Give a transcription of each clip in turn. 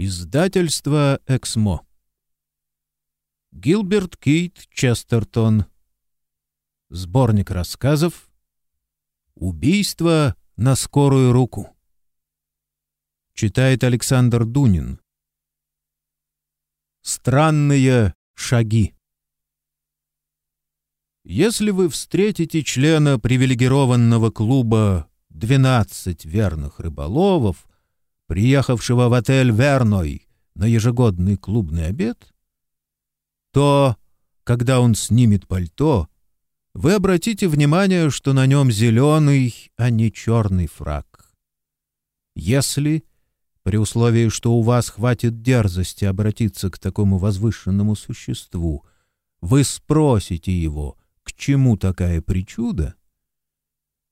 Издательство «Эксмо». Гилберт Кейт Честертон. Сборник рассказов «Убийство на скорую руку». Читает Александр Дунин. Странные шаги. Если вы встретите члена привилегированного клуба «12 верных рыболовов», приехавшего в отель «Верной» на ежегодный клубный обед, то, когда он снимет пальто, вы обратите внимание, что на нем зеленый, а не черный фраг. Если, при условии, что у вас хватит дерзости обратиться к такому возвышенному существу, вы спросите его, к чему такая причуда,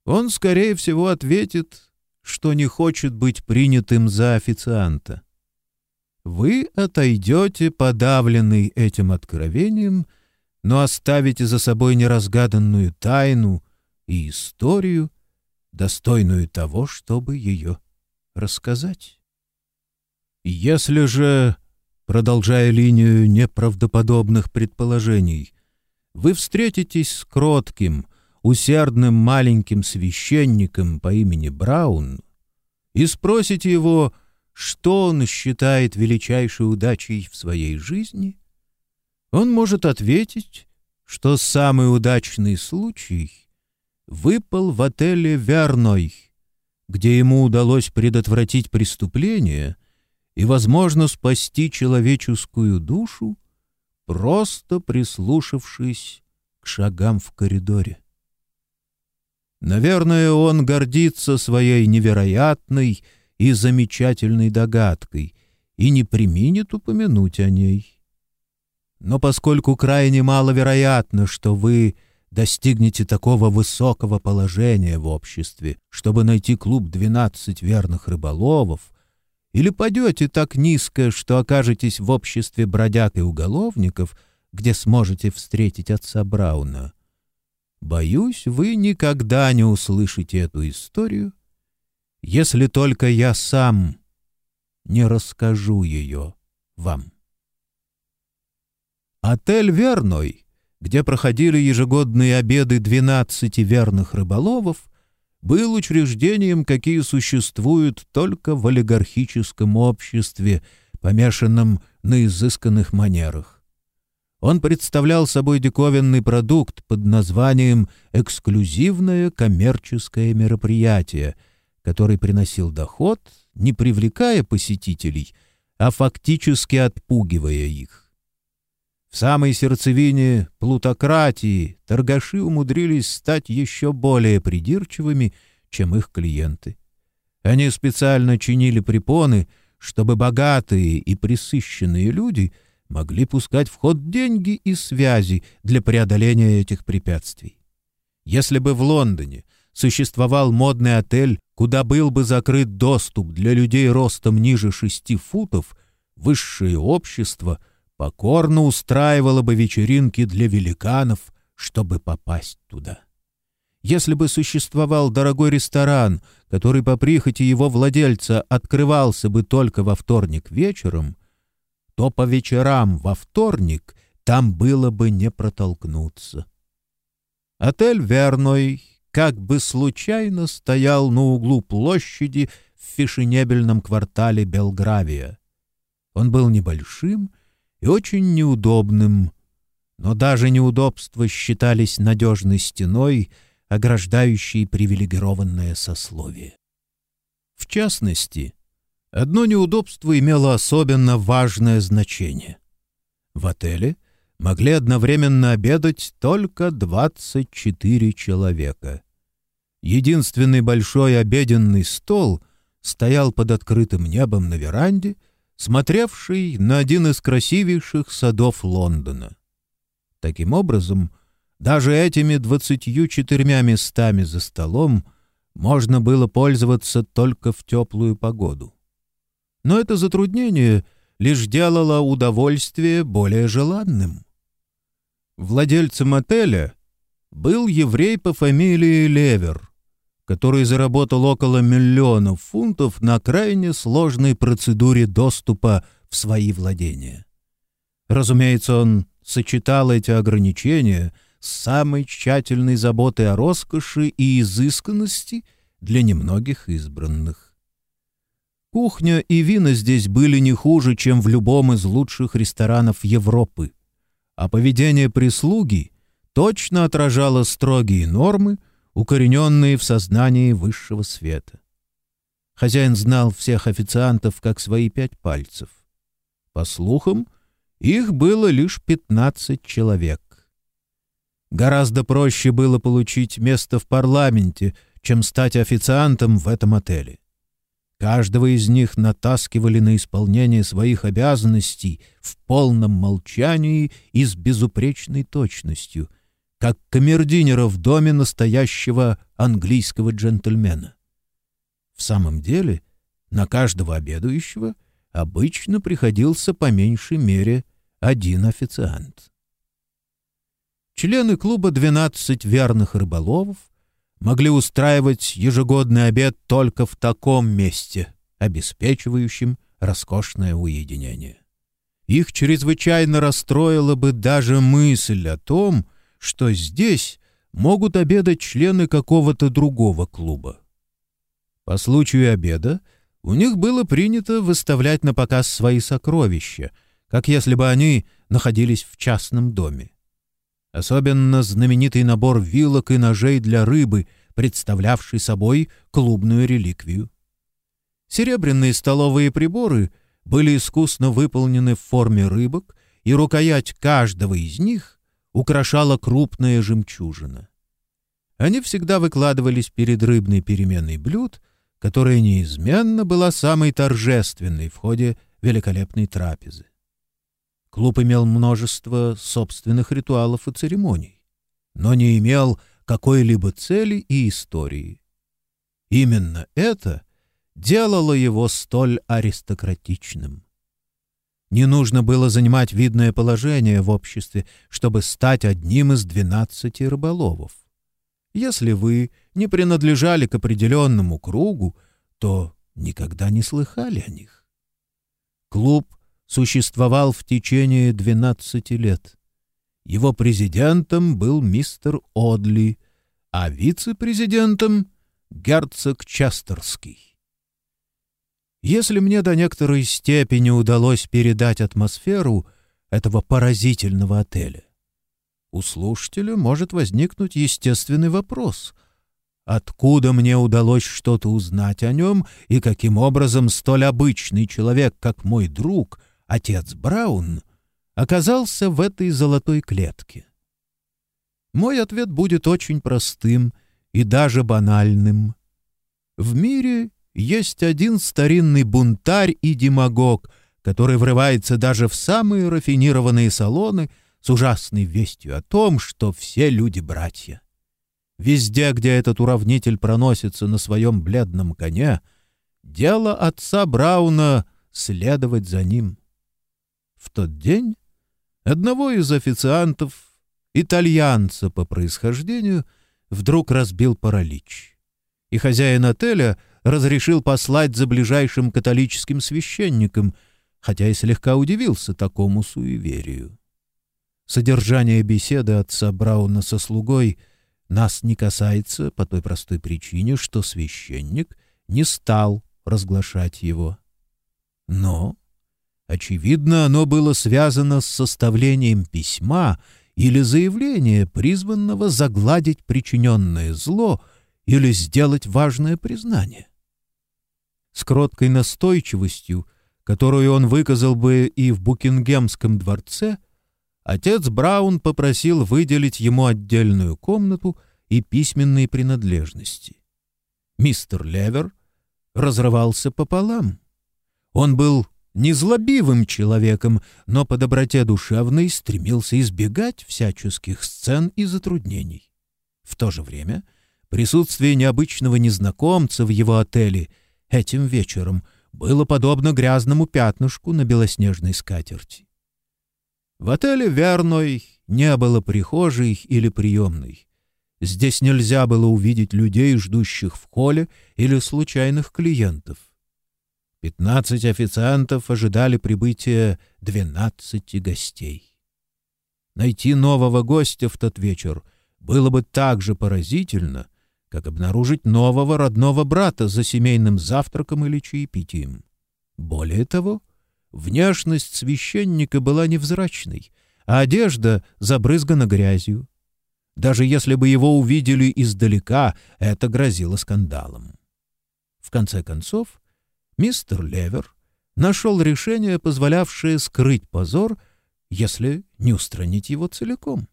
он, скорее всего, ответит что не хочет быть принятым за официанта. Вы отойдете, подавленный этим откровением, но оставите за собой неразгаданную тайну и историю, достойную того, чтобы ее рассказать. Если же, продолжая линию неправдоподобных предположений, вы встретитесь с кротким, усердным маленьким священником по имени Браун и спросите его, что он считает величайшей удачей в своей жизни, он может ответить, что самый удачный случай выпал в отеле «Верной», где ему удалось предотвратить преступление и, возможно, спасти человеческую душу, просто прислушавшись к шагам в коридоре. Наверное, он гордится своей невероятной и замечательной догадкой и не применит упомянуть о ней. Но поскольку крайне маловероятно, что вы достигнете такого высокого положения в обществе, чтобы найти клуб двенадцать верных рыболовов, или падете так низко, что окажетесь в обществе бродяг и уголовников, где сможете встретить отца Брауна, Боюсь, вы никогда не услышите эту историю, если только я сам не расскажу ее вам. Отель «Верной», где проходили ежегодные обеды двенадцати верных рыболовов, был учреждением, какие существуют только в олигархическом обществе, помешанном на изысканных манерах. Он представлял собой диковинный продукт под названием «эксклюзивное коммерческое мероприятие», который приносил доход, не привлекая посетителей, а фактически отпугивая их. В самой сердцевине плутократии торгаши умудрились стать еще более придирчивыми, чем их клиенты. Они специально чинили препоны, чтобы богатые и присыщенные люди — могли пускать в ход деньги и связи для преодоления этих препятствий. Если бы в Лондоне существовал модный отель, куда был бы закрыт доступ для людей ростом ниже шести футов, высшее общество покорно устраивало бы вечеринки для великанов, чтобы попасть туда. Если бы существовал дорогой ресторан, который по прихоти его владельца открывался бы только во вторник вечером — то по вечерам во вторник там было бы не протолкнуться. Отель «Верной» как бы случайно стоял на углу площади в фешенебельном квартале Белгравия. Он был небольшим и очень неудобным, но даже неудобства считались надежной стеной, ограждающей привилегированное сословие. В частности, Одно неудобство имело особенно важное значение. В отеле могли одновременно обедать только 24 человека. Единственный большой обеденный стол стоял под открытым небом на веранде, смотревший на один из красивейших садов Лондона. Таким образом, даже этими двадцатью четырьмя местами за столом можно было пользоваться только в теплую погоду но это затруднение лишь делало удовольствие более желанным. Владельцем отеля был еврей по фамилии Левер, который заработал около миллиона фунтов на крайне сложной процедуре доступа в свои владения. Разумеется, он сочетал эти ограничения с самой тщательной заботой о роскоши и изысканности для немногих избранных. Кухня и вина здесь были не хуже, чем в любом из лучших ресторанов Европы, а поведение прислуги точно отражало строгие нормы, укорененные в сознании высшего света. Хозяин знал всех официантов как свои пять пальцев. По слухам, их было лишь пятнадцать человек. Гораздо проще было получить место в парламенте, чем стать официантом в этом отеле. Каждого из них натаскивали на исполнение своих обязанностей в полном молчании и с безупречной точностью, как камердинера в доме настоящего английского джентльмена. В самом деле, на каждого обедающего обычно приходился по меньшей мере один официант. Члены клуба «12 верных рыболовов» могли устраивать ежегодный обед только в таком месте, обеспечивающем роскошное уединение. Их чрезвычайно расстроила бы даже мысль о том, что здесь могут обедать члены какого-то другого клуба. По случаю обеда у них было принято выставлять на показ свои сокровища, как если бы они находились в частном доме. Особенно знаменитый набор вилок и ножей для рыбы, представлявший собой клубную реликвию. Серебряные столовые приборы были искусно выполнены в форме рыбок, и рукоять каждого из них украшала крупная жемчужина. Они всегда выкладывались перед рыбной переменной блюд, которая неизменно была самой торжественной в ходе великолепной трапезы. Клуб имел множество собственных ритуалов и церемоний, но не имел какой-либо цели и истории. Именно это делало его столь аристократичным. Не нужно было занимать видное положение в обществе, чтобы стать одним из двенадцати рыболовов. Если вы не принадлежали к определенному кругу, то никогда не слыхали о них. Клуб существовал в течение 12 лет. Его президентом был мистер Одли, а вице-президентом — герцог Честерский. Если мне до некоторой степени удалось передать атмосферу этого поразительного отеля, у слушателя может возникнуть естественный вопрос — Откуда мне удалось что-то узнать о нем и каким образом столь обычный человек, как мой друг, отец Браун, оказался в этой золотой клетке? Мой ответ будет очень простым и даже банальным. В мире есть один старинный бунтарь и демагог, который врывается даже в самые рафинированные салоны с ужасной вестью о том, что все люди — братья. Везде, где этот уравнитель проносится на своем бледном коне, дело отца Брауна — следовать за ним. В тот день одного из официантов, итальянца по происхождению, вдруг разбил паралич. И хозяин отеля разрешил послать за ближайшим католическим священником, хотя и слегка удивился такому суеверию. Содержание беседы отца Брауна со слугой нас не касается по той простой причине, что священник не стал разглашать его. Но Очевидно, оно было связано с составлением письма или заявления, призванного загладить причиненное зло или сделать важное признание. С кроткой настойчивостью, которую он выказал бы и в Букингемском дворце, отец Браун попросил выделить ему отдельную комнату и письменные принадлежности. Мистер Левер разрывался пополам. Он был незлобивым человеком, но по доброте душевной стремился избегать всяческих сцен и затруднений. В то же время присутствие необычного незнакомца в его отеле этим вечером было подобно грязному пятнышку на белоснежной скатерти. В отеле Верной не было прихожей или приемной. Здесь нельзя было увидеть людей, ждущих в холле, или случайных клиентов. Пятнадцать официантов ожидали прибытия двенадцати гостей. Найти нового гостя в тот вечер было бы так же поразительно, как обнаружить нового родного брата за семейным завтраком или чаепитием. Более того, внешность священника была невзрачной, а одежда забрызгана грязью. Даже если бы его увидели издалека, это грозило скандалом. В конце концов, мистер Левер нашел решение, позволявшее скрыть позор, если не устранить его целиком.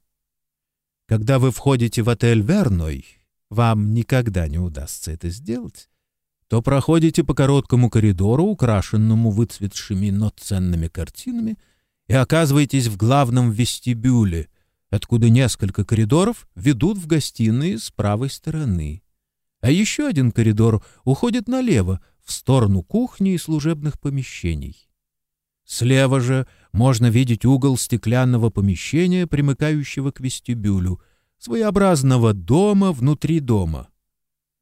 Когда вы входите в отель «Верной», вам никогда не удастся это сделать, то проходите по короткому коридору, украшенному выцветшими, но ценными картинами, и оказываетесь в главном вестибюле, откуда несколько коридоров ведут в гостиные с правой стороны. А еще один коридор уходит налево, в сторону кухни и служебных помещений. Слева же можно видеть угол стеклянного помещения, примыкающего к вестибюлю, своеобразного дома внутри дома.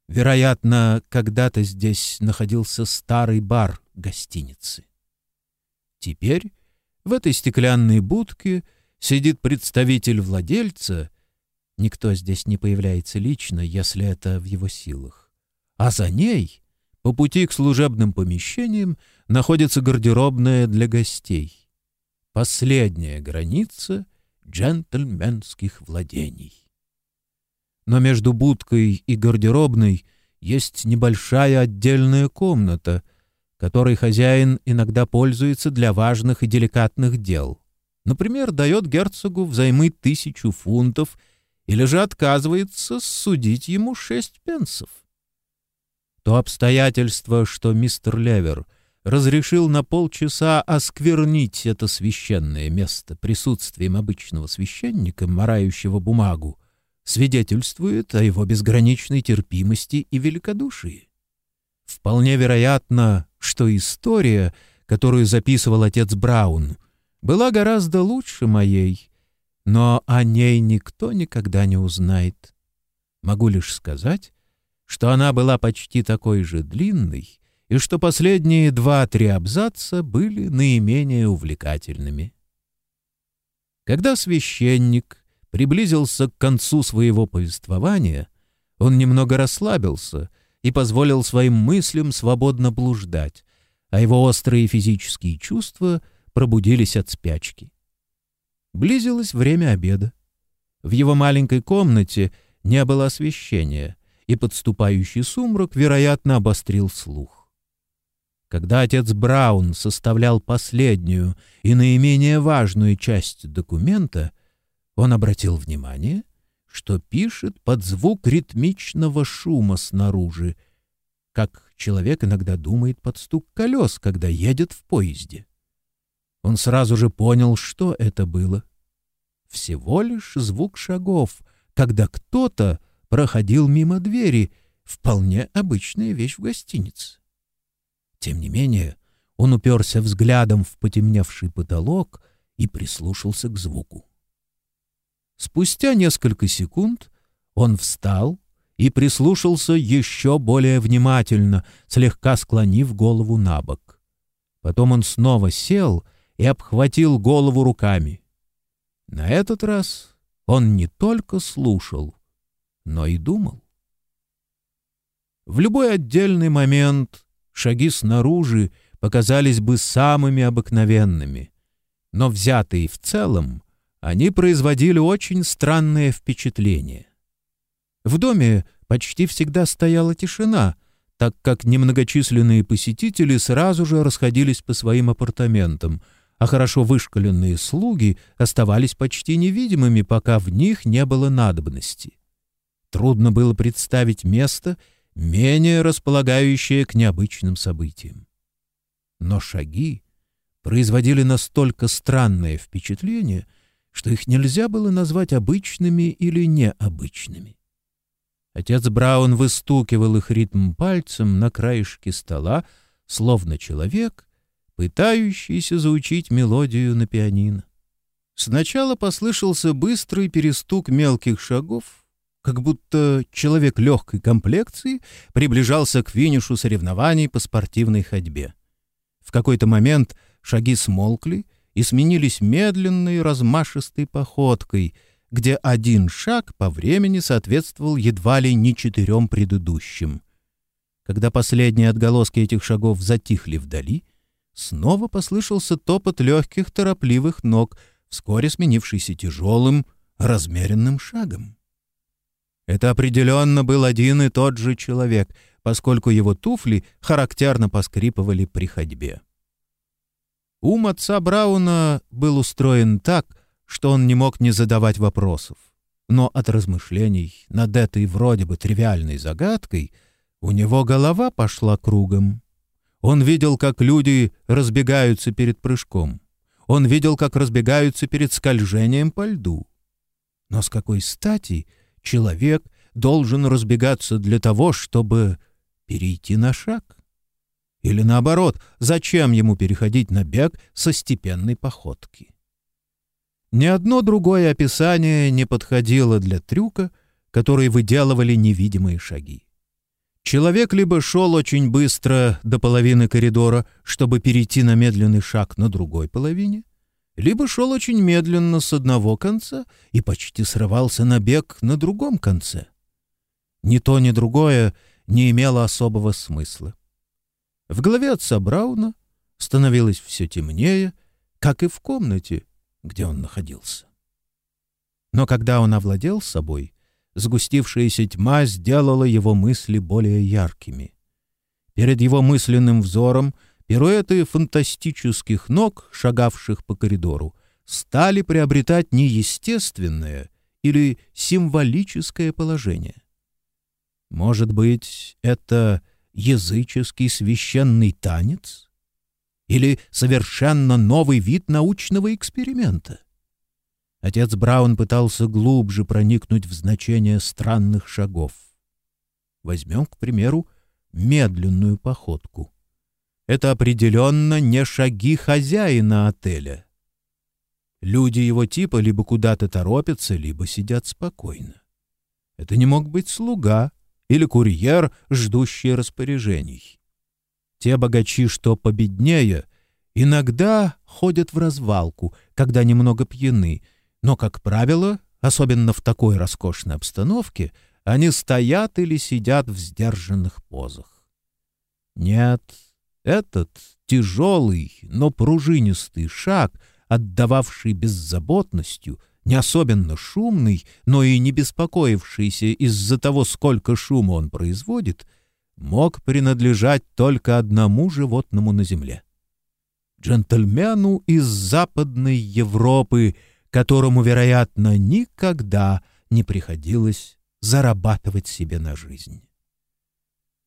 Вероятно, когда-то здесь находился старый бар гостиницы. Теперь в этой стеклянной будке сидит представитель владельца, никто здесь не появляется лично, если это в его силах, а за ней, по пути к служебным помещениям, находится гардеробная для гостей. Последняя граница джентльменских владений. Но между будкой и гардеробной есть небольшая отдельная комната, которой хозяин иногда пользуется для важных и деликатных дел. Например, дает герцогу взаймы тысячу фунтов или же отказывается судить ему шесть пенсов. То обстоятельство, что мистер Левер разрешил на полчаса осквернить это священное место присутствием обычного священника, морающего бумагу, свидетельствует о его безграничной терпимости и великодушии. Вполне вероятно, что история, которую записывал отец Браун, была гораздо лучше моей, но о ней никто никогда не узнает. Могу лишь сказать, что она была почти такой же длинной, и что последние два-три абзаца были наименее увлекательными. Когда священник приблизился к концу своего повествования, он немного расслабился и позволил своим мыслям свободно блуждать, а его острые физические чувства — пробудились от спячки. Близилось время обеда. В его маленькой комнате не было освещения, и подступающий сумрак, вероятно, обострил слух. Когда отец Браун составлял последнюю и наименее важную часть документа, он обратил внимание, что пишет под звук ритмичного шума снаружи, как человек иногда думает под стук колес, когда едет в поезде. Он сразу же понял, что это было. Всего лишь звук шагов, когда кто-то проходил мимо двери, вполне обычная вещь в гостинице. Тем не менее, он уперся взглядом в потемневший потолок и прислушался к звуку. Спустя несколько секунд он встал и прислушался еще более внимательно, слегка склонив голову на бок. Потом он снова сел и обхватил голову руками. На этот раз он не только слушал, но и думал. В любой отдельный момент шаги снаружи показались бы самыми обыкновенными, но взятые в целом, они производили очень странное впечатление. В доме почти всегда стояла тишина, так как немногочисленные посетители сразу же расходились по своим апартаментам — а хорошо вышкаленные слуги оставались почти невидимыми, пока в них не было надобности. Трудно было представить место, менее располагающее к необычным событиям. Но шаги производили настолько странное впечатление, что их нельзя было назвать обычными или необычными. Отец Браун выстукивал их ритм пальцем на краешке стола, словно человек, пытающийся заучить мелодию на пианино. Сначала послышался быстрый перестук мелких шагов, как будто человек легкой комплекции приближался к финишу соревнований по спортивной ходьбе. В какой-то момент шаги смолкли и сменились медленной размашистой походкой, где один шаг по времени соответствовал едва ли не четырем предыдущим. Когда последние отголоски этих шагов затихли вдали, снова послышался топот легких торопливых ног, вскоре сменившийся тяжелым, размеренным шагом. Это определенно был один и тот же человек, поскольку его туфли характерно поскрипывали при ходьбе. Ум отца Брауна был устроен так, что он не мог не задавать вопросов. Но от размышлений над этой вроде бы тривиальной загадкой у него голова пошла кругом. Он видел, как люди разбегаются перед прыжком. Он видел, как разбегаются перед скольжением по льду. Но с какой стати человек должен разбегаться для того, чтобы перейти на шаг? Или наоборот, зачем ему переходить на бег со степенной походки? Ни одно другое описание не подходило для трюка, который выделывали невидимые шаги. Человек либо шел очень быстро до половины коридора, чтобы перейти на медленный шаг на другой половине, либо шел очень медленно с одного конца и почти срывался на бег на другом конце. Ни то, ни другое не имело особого смысла. В голове отца Брауна становилось все темнее, как и в комнате, где он находился. Но когда он овладел собой, сгустившаяся тьма сделала его мысли более яркими. Перед его мысленным взором пируэты фантастических ног, шагавших по коридору, стали приобретать неестественное или символическое положение. Может быть, это языческий священный танец? Или совершенно новый вид научного эксперимента? Отец Браун пытался глубже проникнуть в значение странных шагов. Возьмем, к примеру, медленную походку. Это определенно не шаги хозяина отеля. Люди его типа либо куда-то торопятся, либо сидят спокойно. Это не мог быть слуга — или курьер, ждущий распоряжений. Те богачи, что победнее, иногда ходят в развалку, когда немного пьяны, но, как правило, особенно в такой роскошной обстановке, они стоят или сидят в сдержанных позах. Нет, этот тяжелый, но пружинистый шаг, отдававший беззаботностью — не особенно шумный, но и не беспокоившийся из-за того, сколько шума он производит, мог принадлежать только одному животному на земле. Джентльмену из Западной Европы, которому, вероятно, никогда не приходилось зарабатывать себе на жизнь.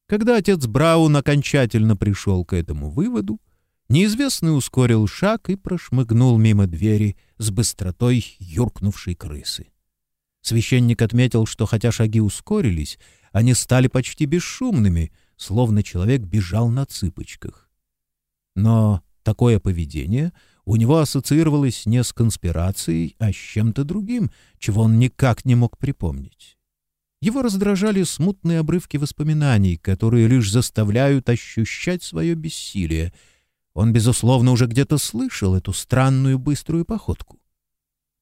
Когда отец Браун окончательно пришел к этому выводу, Неизвестный ускорил шаг и прошмыгнул мимо двери с быстротой юркнувшей крысы. Священник отметил, что хотя шаги ускорились, они стали почти бесшумными, словно человек бежал на цыпочках. Но такое поведение у него ассоциировалось не с конспирацией, а с чем-то другим, чего он никак не мог припомнить. Его раздражали смутные обрывки воспоминаний, которые лишь заставляют ощущать свое бессилие — он, безусловно, уже где-то слышал эту странную быструю походку.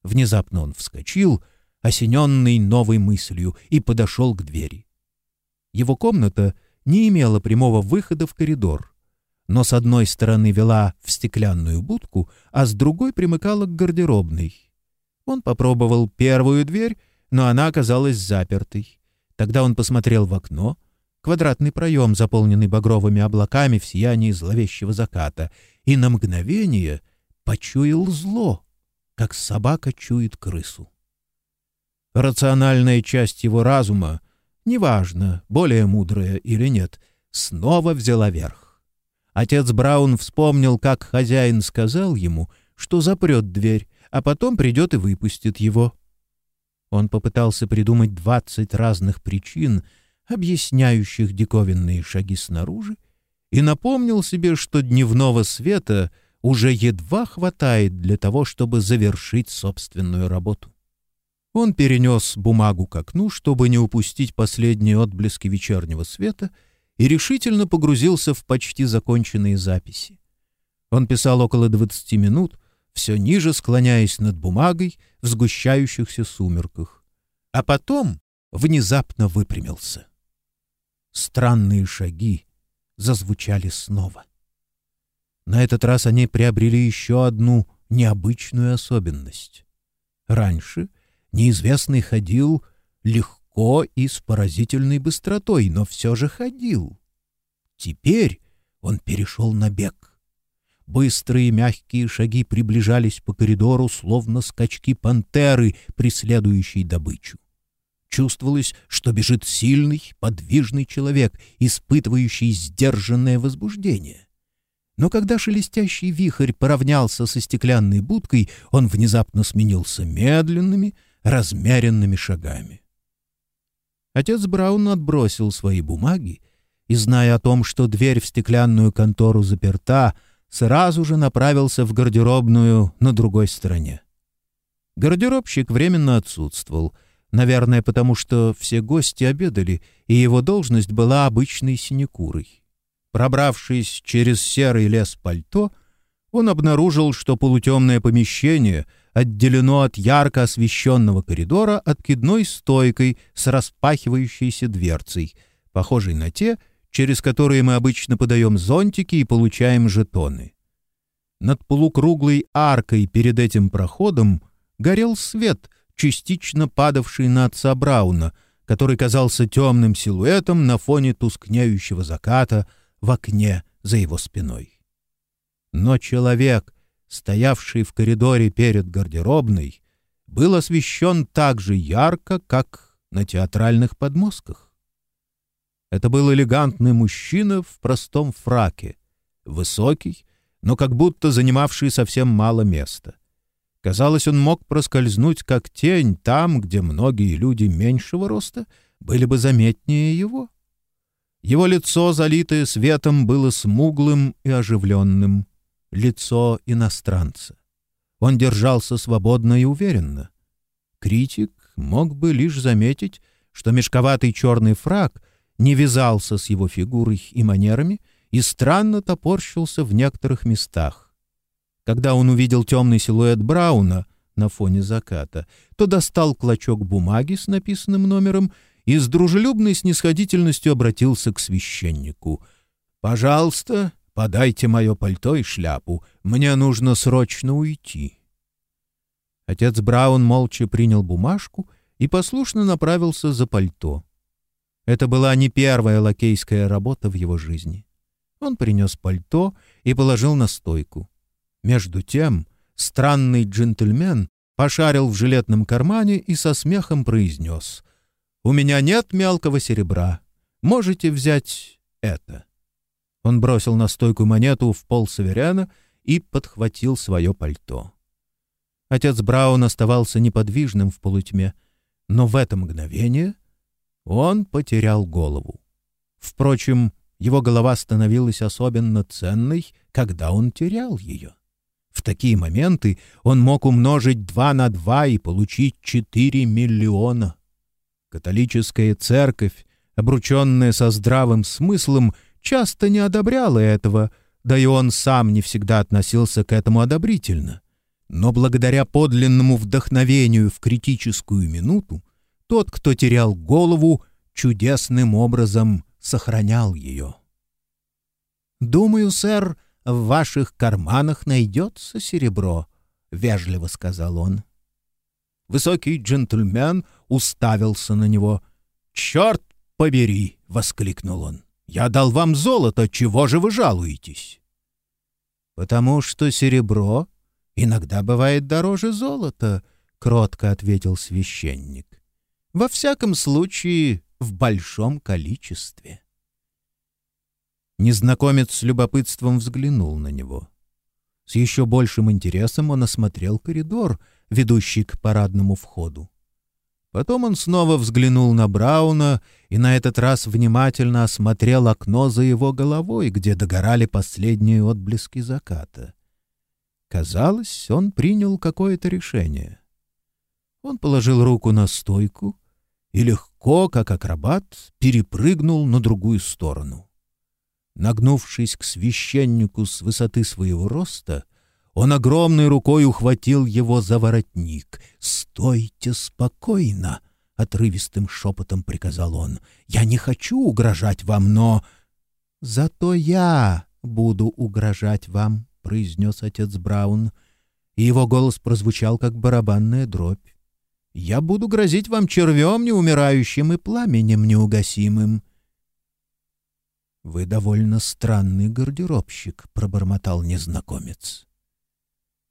Внезапно он вскочил, осененный новой мыслью, и подошел к двери. Его комната не имела прямого выхода в коридор, но с одной стороны вела в стеклянную будку, а с другой примыкала к гардеробной. Он попробовал первую дверь, но она оказалась запертой. Тогда он посмотрел в окно — квадратный проем, заполненный багровыми облаками в сиянии зловещего заката, и на мгновение почуял зло, как собака чует крысу. Рациональная часть его разума, неважно, более мудрая или нет, снова взяла верх. Отец Браун вспомнил, как хозяин сказал ему, что запрет дверь, а потом придет и выпустит его. Он попытался придумать двадцать разных причин — объясняющих диковинные шаги снаружи, и напомнил себе, что дневного света уже едва хватает для того, чтобы завершить собственную работу. Он перенес бумагу к окну, чтобы не упустить последние отблески вечернего света, и решительно погрузился в почти законченные записи. Он писал около двадцати минут, все ниже склоняясь над бумагой в сгущающихся сумерках. А потом внезапно выпрямился. Странные шаги зазвучали снова. На этот раз они приобрели еще одну необычную особенность. Раньше — Неизвестный ходил легко и с поразительной быстротой, но все же ходил. Теперь он перешел на бег. Быстрые мягкие шаги приближались по коридору, словно скачки пантеры, преследующей добычу. Чувствовалось, что бежит сильный, подвижный человек, испытывающий сдержанное возбуждение. Но когда шелестящий вихрь поравнялся со стеклянной будкой, он внезапно сменился медленными, размеренными шагами. Отец Браун отбросил свои бумаги и, зная о том, что дверь в стеклянную контору заперта, сразу же направился в гардеробную на другой стороне. Гардеробщик временно отсутствовал, наверное, потому что все гости обедали, и его должность была обычной синекурой. Пробравшись через серый лес пальто, он обнаружил, что полутемное помещение — отделено от ярко освещенного коридора откидной стойкой с распахивающейся дверцей, похожей на те, через которые мы обычно подаем зонтики и получаем жетоны. Над полукруглой аркой перед этим проходом горел свет, частично падавший на отца Брауна, который казался темным силуэтом на фоне тускнеющего заката в окне за его спиной. Но человек, стоявший в коридоре перед гардеробной, был освещен так же ярко, как на театральных подмостках. Это был элегантный мужчина в простом фраке, высокий, но как будто занимавший совсем мало места. Казалось, он мог проскользнуть как тень там, где многие люди меньшего роста были бы заметнее его. Его лицо, залитое светом, было смуглым и оживленным лицо иностранца. Он держался свободно и уверенно. Критик мог бы лишь заметить, что мешковатый черный фраг не вязался с его фигурой и манерами и странно топорщился в некоторых местах. Когда он увидел темный силуэт Брауна на фоне заката, то достал клочок бумаги с написанным номером и с дружелюбной снисходительностью обратился к священнику. «Пожалуйста, Подайте мое пальто и шляпу. Мне нужно срочно уйти». Отец Браун молча принял бумажку и послушно направился за пальто. Это была не первая лакейская работа в его жизни. Он принес пальто и положил на стойку. Между тем странный джентльмен пошарил в жилетном кармане и со смехом произнес «У меня нет мелкого серебра. Можете взять это». Он бросил на стойку монету в пол саверяна и подхватил свое пальто. Отец Браун оставался неподвижным в полутьме, но в это мгновение он потерял голову. Впрочем, его голова становилась особенно ценной, когда он терял ее. В такие моменты он мог умножить два на два и получить четыре миллиона. Католическая церковь, обрученная со здравым смыслом, часто не одобряла этого, да и он сам не всегда относился к этому одобрительно. Но благодаря подлинному вдохновению в критическую минуту, тот, кто терял голову, чудесным образом сохранял ее. «Думаю, сэр, в ваших карманах найдется серебро», — вежливо сказал он. Высокий джентльмен уставился на него. «Черт побери!» — воскликнул он. Я дал вам золото, чего же вы жалуетесь? Потому что серебро иногда бывает дороже золота, кротко ответил священник. Во всяком случае, в большом количестве. Незнакомец с любопытством взглянул на него. С еще большим интересом он осмотрел коридор, ведущий к парадному входу. Потом он снова взглянул на Брауна и на этот раз внимательно осмотрел окно за его головой, где догорали последние отблески заката. Казалось, он принял какое-то решение. Он положил руку на стойку и легко, как акробат, перепрыгнул на другую сторону. Нагнувшись к священнику с высоты своего роста, он огромной рукой ухватил его за воротник. «Стойте спокойно!» — отрывистым шепотом приказал он. «Я не хочу угрожать вам, но...» «Зато я буду угрожать вам», — произнес отец Браун, и его голос прозвучал, как барабанная дробь. «Я буду грозить вам червем неумирающим и пламенем неугасимым». «Вы довольно странный гардеробщик», — пробормотал незнакомец.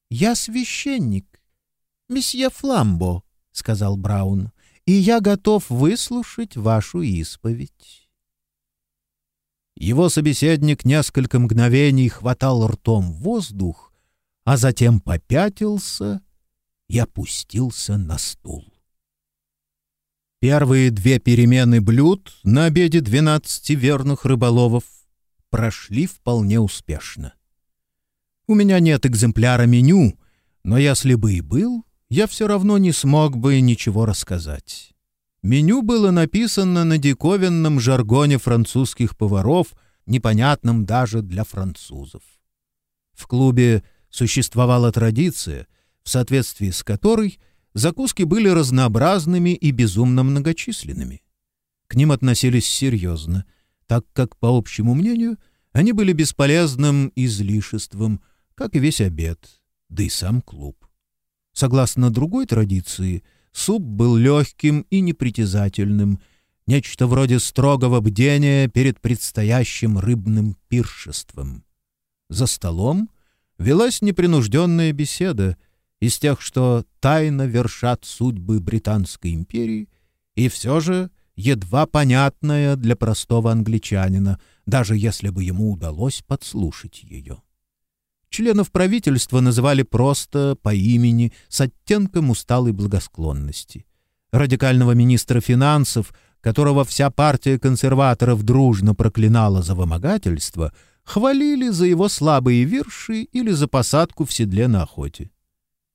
«Я священник, месье Фламбо», — сказал Браун, — «и я готов выслушать вашу исповедь». Его собеседник несколько мгновений хватал ртом воздух, а затем попятился и опустился на стул. Первые две перемены блюд на обеде двенадцати верных рыболовов прошли вполне успешно. У меня нет экземпляра меню, но если бы и был, я все равно не смог бы ничего рассказать. Меню было написано на диковинном жаргоне французских поваров, непонятном даже для французов. В клубе существовала традиция, в соответствии с которой закуски были разнообразными и безумно многочисленными. К ним относились серьезно, так как, по общему мнению, они были бесполезным излишеством — как и весь обед, да и сам клуб. Согласно другой традиции, суп был легким и непритязательным, нечто вроде строгого бдения перед предстоящим рыбным пиршеством. За столом велась непринужденная беседа из тех, что тайно вершат судьбы Британской империи, и все же едва понятная для простого англичанина, даже если бы ему удалось подслушать ее. Членов правительства называли просто по имени с оттенком усталой благосклонности. Радикального министра финансов, которого вся партия консерваторов дружно проклинала за вымогательство, хвалили за его слабые вирши или за посадку в седле на охоте.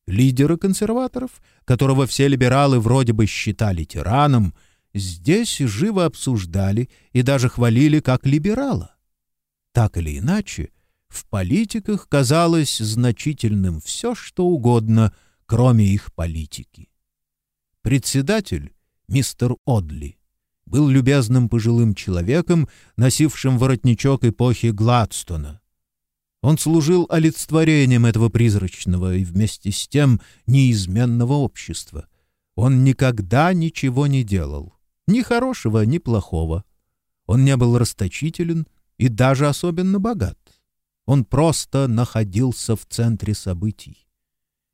Лидера консерваторов, которого все либералы вроде бы считали тираном, здесь живо обсуждали и даже хвалили как либерала. Так или иначе, в политиках казалось значительным все, что угодно, кроме их политики. Председатель, мистер Одли, был любезным пожилым человеком, носившим воротничок эпохи Гладстона. Он служил олицетворением этого призрачного и вместе с тем неизменного общества. Он никогда ничего не делал, ни хорошего, ни плохого. Он не был расточителен и даже особенно богат. Он просто находился в центре событий.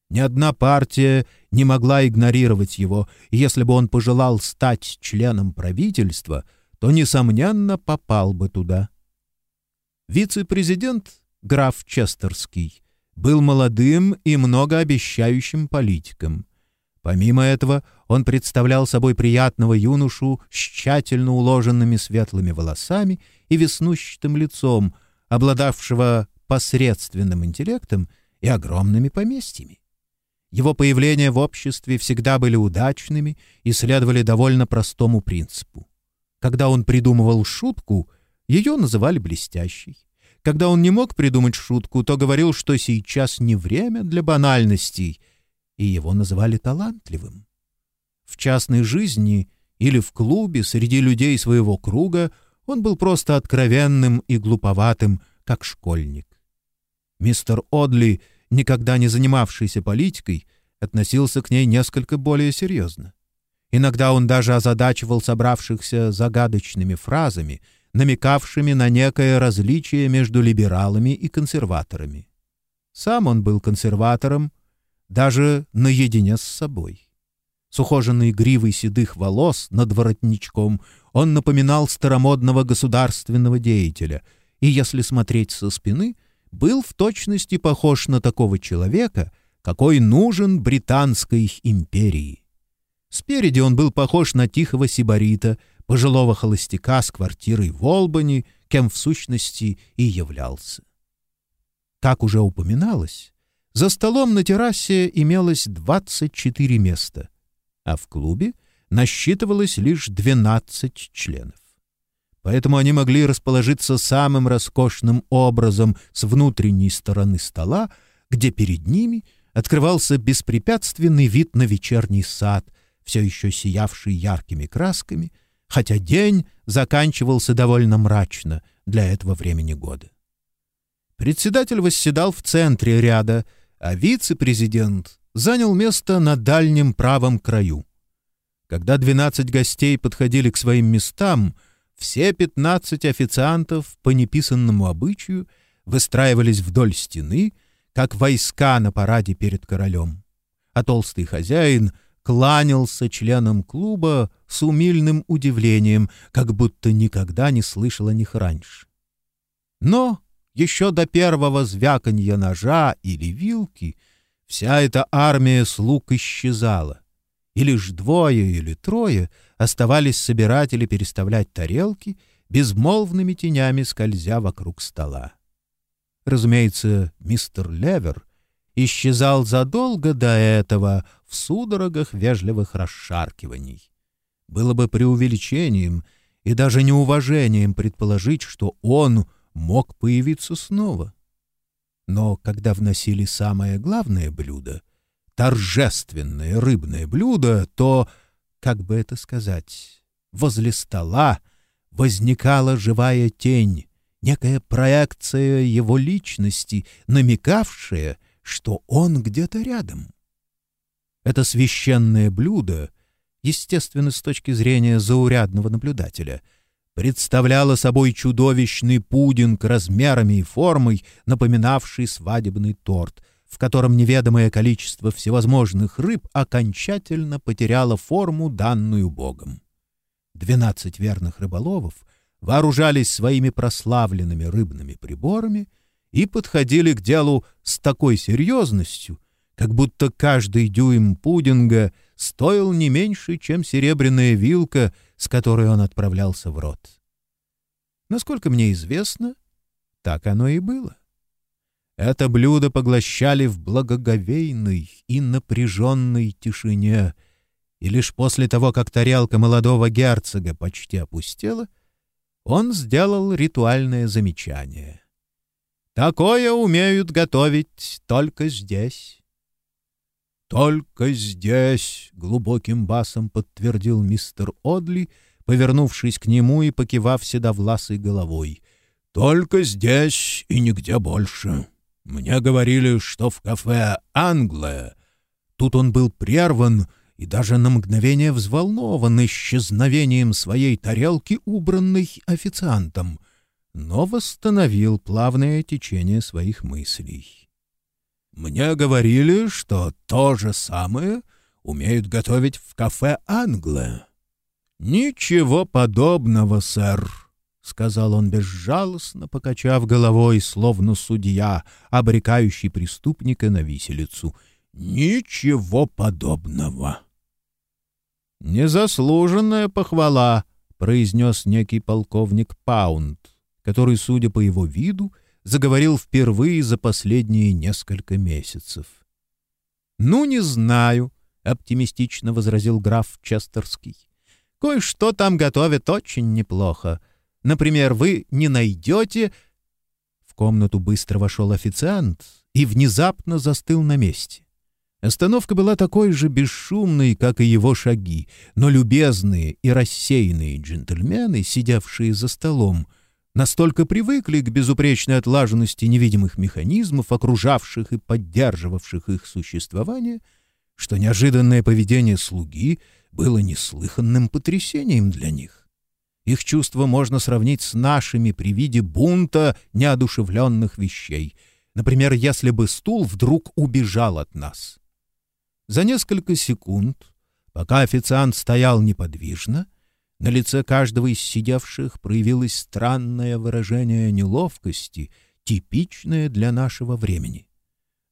Ни одна партия не могла игнорировать его, и если бы он пожелал стать членом правительства, то, несомненно, попал бы туда. Вице-президент, граф Честерский, был молодым и многообещающим политиком. Помимо этого, он представлял собой приятного юношу с тщательно уложенными светлыми волосами и веснущатым лицом, обладавшего посредственным интеллектом и огромными поместьями. Его появления в обществе всегда были удачными и следовали довольно простому принципу. Когда он придумывал шутку, ее называли блестящей. Когда он не мог придумать шутку, то говорил, что сейчас не время для банальностей, и его называли талантливым. В частной жизни или в клубе среди людей своего круга он был просто откровенным и глуповатым, как школьник. Мистер Одли, никогда не занимавшийся политикой, относился к ней несколько более серьезно. Иногда он даже озадачивал собравшихся загадочными фразами, намекавшими на некое различие между либералами и консерваторами. Сам он был консерватором, даже наедине с собой. С ухоженной гривой седых волос над воротничком он напоминал старомодного государственного деятеля — и, если смотреть со спины, был в точности похож на такого человека, какой нужен Британской империи. Спереди он был похож на тихого сибарита, пожилого холостяка с квартирой в Олбани, кем в сущности и являлся. Как уже упоминалось, за столом на террасе имелось 24 места. а в клубе насчитывалось лишь 12 членов. Поэтому они могли расположиться самым роскошным образом с внутренней стороны стола, где перед ними открывался беспрепятственный вид на вечерний сад, все еще сиявший яркими красками, хотя день заканчивался довольно мрачно для этого времени года. Председатель восседал в центре ряда, а вице-президент занял место на дальнем правом краю. Когда двенадцать гостей подходили к своим местам, все пятнадцать официантов по неписанному обычаю выстраивались вдоль стены, как войска на параде перед королем. А толстый хозяин кланялся членам клуба с умильным удивлением, как будто никогда не слышал о них раньше. Но еще до первого звяканья ножа или вилки вся эта армия слуг исчезала, и лишь двое или трое оставались собирать или переставлять тарелки, безмолвными тенями скользя вокруг стола. Разумеется, мистер Левер исчезал задолго до этого в судорогах вежливых расшаркиваний. Было бы преувеличением и даже неуважением предположить, что он мог появиться снова. Но когда вносили самое главное блюдо, торжественное рыбное блюдо, то, как бы это сказать, возле стола возникала живая тень, некая проекция его личности, намекавшая, что он где-то рядом. Это священное блюдо, естественно, с точки зрения заурядного наблюдателя — представляла собой чудовищный пудинг размерами и формой, напоминавший свадебный торт, в котором неведомое количество всевозможных рыб окончательно потеряло форму, данную Богом. Двенадцать верных рыболовов вооружались своими прославленными рыбными приборами и подходили к делу с такой серьезностью, как будто каждый дюйм пудинга стоил не меньше, чем серебряная вилка, с которой он отправлялся в рот. Насколько мне известно, так оно и было. Это блюдо поглощали в благоговейной и напряженной тишине, и лишь после того, как тарелка молодого герцога почти опустела, он сделал ритуальное замечание. «Такое умеют готовить только здесь». «Только здесь», — глубоким басом подтвердил мистер Одли, повернувшись к нему и покивав седовласой головой. «Только здесь и нигде больше. Мне говорили, что в кафе «Англия». Тут он был прерван и даже на мгновение взволнован исчезновением своей тарелки, убранной официантом, но восстановил плавное течение своих мыслей. Мне говорили, что то же самое умеют готовить в кафе «Англия». «Ничего подобного, сэр», — сказал он безжалостно, покачав головой, словно судья, обрекающий преступника на виселицу. «Ничего подобного». «Незаслуженная похвала», — произнес некий полковник Паунд, который, судя по его виду, — заговорил впервые за последние несколько месяцев. «Ну, не знаю», — оптимистично возразил граф Честерский. «Кое-что там готовят очень неплохо. Например, вы не найдете...» В комнату быстро вошел официант и внезапно застыл на месте. Остановка была такой же бесшумной, как и его шаги, но любезные и рассеянные джентльмены, сидевшие за столом, настолько привыкли к безупречной отлаженности невидимых механизмов, окружавших и поддерживавших их существование, что неожиданное поведение слуги было неслыханным потрясением для них. Их чувства можно сравнить с нашими при виде бунта неодушевленных вещей, например, если бы стул вдруг убежал от нас. За несколько секунд, пока официант стоял неподвижно, на лице каждого из сидевших проявилось странное выражение неловкости, типичное для нашего времени.